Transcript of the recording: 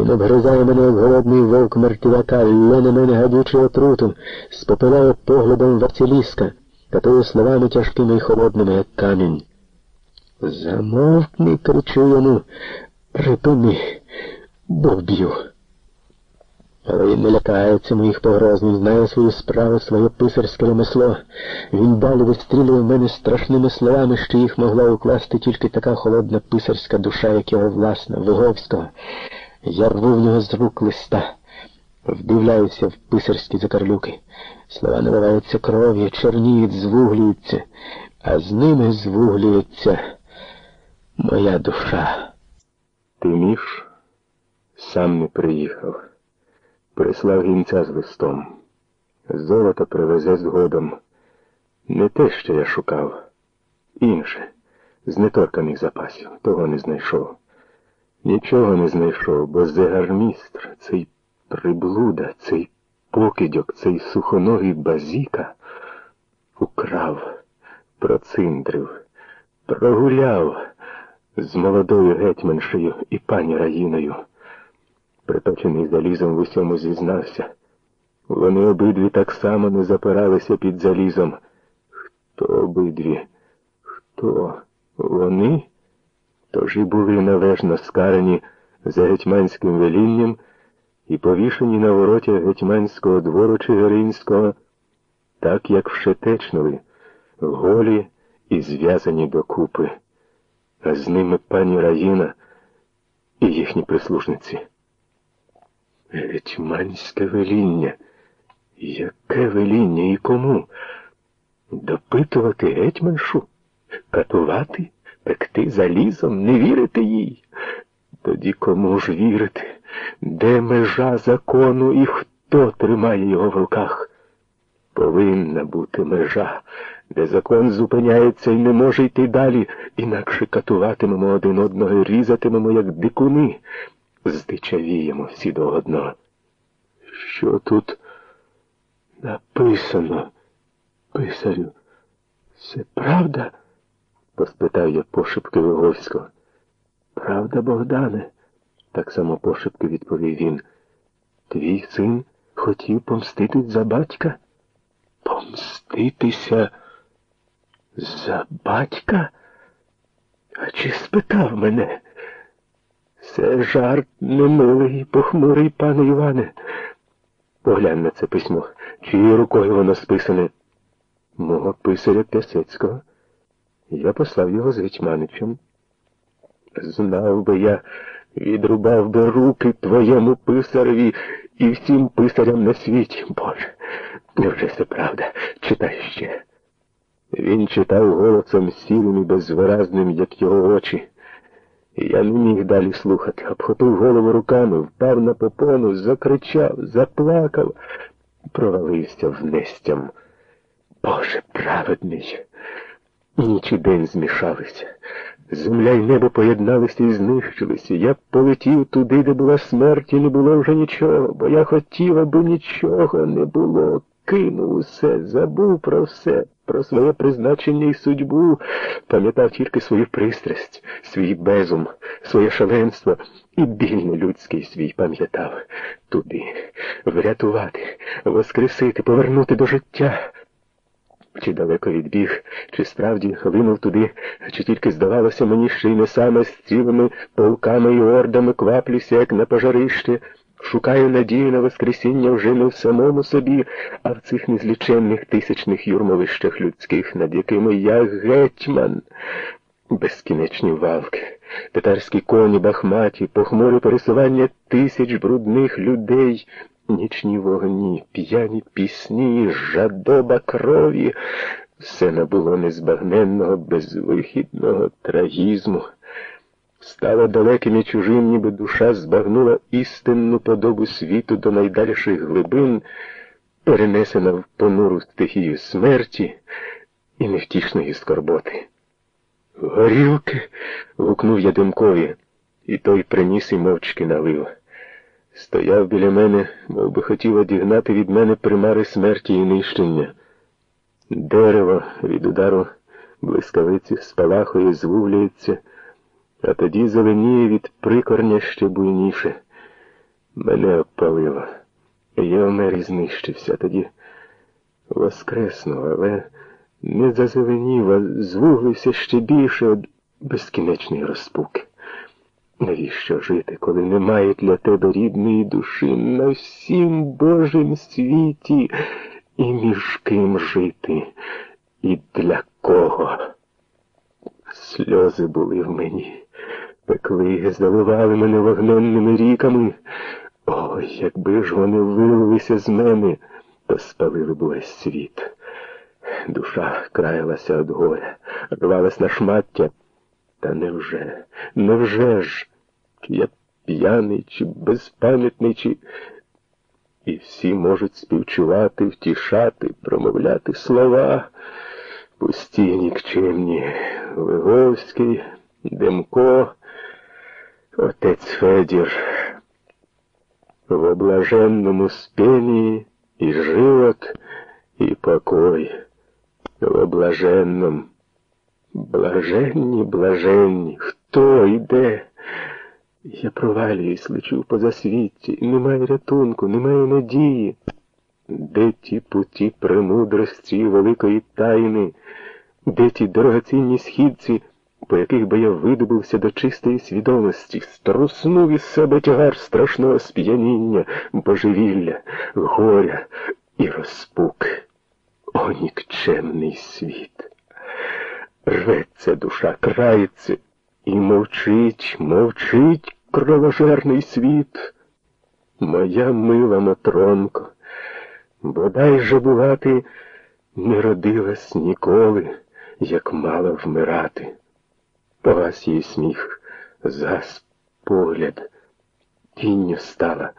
Він обгризає мене, як голодний вовк мертвяка, лє на мене гадючу отруту, спопилає поглядом Василіска, катує словами тяжкими і холодними, як камінь. Замовкни, кричу йому, припини, бо вб'ю. Але він не лякається моїх погроз, він знає свою справу, своє писарське ремесло. Він далі вистрілює в мене страшними словами, що їх могла укласти тільки така холодна писарська душа, як його власна, Виговського. Я рву в нього з рук листа, вдивляюся в писарські закарлюки. Слова наливаються кров'ю, чорніють, звуглюються, а з ними звуглюється моя душа. Ти між сам не приїхав. Прислав гінця з листом. Золото привезе згодом. Не те, що я шукав. Інше, з неторканих запасів, того не знайшов. Нічого не знайшов, бо зегармістр, цей приблуда, цей покидьок, цей сухоногий базіка украв, проциндрив, прогуляв з молодою гетьманшею і пані Раїною. Приточений залізом в усьому зізнався. Вони обидві так само не запиралися під залізом. Хто обидві? Хто? Вони? Тож і були належно скарані за гетьманським велінням і повішені на вороті гетьманського двору Чигиринського, так як вшетечнули, голі і зв'язані докупи, а з ними пані Раїна і їхні прислужниці. Гетьманське веління. Яке веління і кому? Допитувати гетьманшу? Катувати? Пекти залізом, не вірити їй? Тоді кому ж вірити? Де межа закону і хто тримає його в руках? Повинна бути межа, де закон зупиняється і не може йти далі, інакше катуватимемо один одного і різатимемо, як дикуни. Здичавіємо всі до одного. Що тут написано, писарю? Це правда? Поспитав я пошепки Виговського. Правда, Богдане? Так само пошепки відповів він. Твій син хотів помститись за батька? Помститися за батька? А чи спитав мене? Це жарт немилий, похмурий, пане Іване. Поглянь на це письмо. Чиєю рукою воно списане? Мого писаря Пясецького. Я послав його з Гетьманичем. Знав би я, відрубав би руки твоєму писареві і всім писарям на світі. Боже, невже це правда? Читай ще. Він читав голосом сірим і безвиразним, як його очі. Я не міг далі слухати, обхопив голову руками, впав на попону, закричав, заплакав, провалився в нестям. Боже праведний! Ніч і день змішалися. Земля й небо поєдналися і знищилися. Я полетів туди, де була смерть, і не було вже нічого, бо я хотів, аби нічого не було. Кинув усе, забув про все, про своє призначення і судьбу, пам'ятав тільки свою пристрасть, свій безум, своє шаленство і біль людський свій пам'ятав туди, врятувати, воскресити, повернути до життя. Чи далеко відбіг, чи справді линув туди, чи тільки здавалося мені, що й не саме з цілими полками і ордами кваплюся, як на пожарище, шукаю надію на Воскресіння вже не в самому собі, а в цих незліченних тисячних юрмовищах людських, над якими я гетьман. Безкінечні валки, татарські коні бахматі, похмуре пересування тисяч брудних людей. Нічні вогні, п'яні пісні, жадоба крові, все набуло незбагненного, безвихідного трагізму. Стало далеким і чужим, ніби душа збагнула істинну подобу світу до найдальших глибин, перенесена в понуру стихію смерті і невтішної скорботи. Горілки. гукнув я димкові, і той приніс і мовчки налив. Стояв біля мене, мов би хотів одігнати від мене примари смерті і нищення. Дерево від удару блискавиці спалахує, звувлюється, а тоді зеленіє від прикорня ще буйніше. Мене обпалило. Я вмер і знищився. Тоді воскреснув, але не зазеленів, а звуглився ще більше від безкінечної розпуки. Навіщо жити, коли немає для тебе рідної душі на всім Божім світі і між ким жити? І для кого? Сльози були в мені, пекли, заливали мене вогненними ріками. Ой, якби ж вони вилилися з мене, то спалили б увесь світ. Душа краялася від горя, рвалась на шмаття. Та невже, невже ж? Чи я п'яний, чи безпам'ятний, чи. І всі можуть співчувати, втішати, промовляти слова. Пусті нікчемні, Виговський, Демко, отець Федір. В облаженному спении і живот, і покой. В облаженном, блаженні, блаженні, хто йде? Я провалююсь, лечу по засвітті, немає рятунку, немає надії. Де ті путі премудрості великої тайни, де ті дорогоцінні східці, по яких би я видобувся до чистої свідомості, струснув із себе тягар страшного сп'яніння, божевілля, горя і розпуки. О, нікчемний світ! Рветься душа, крається, і мовчить, мовчить кровожерний світ. Моя мила Матронко, бодай же була ти не родилась ніколи, як мала вмирати. Погас її сміх, згас погляд, тінню стала.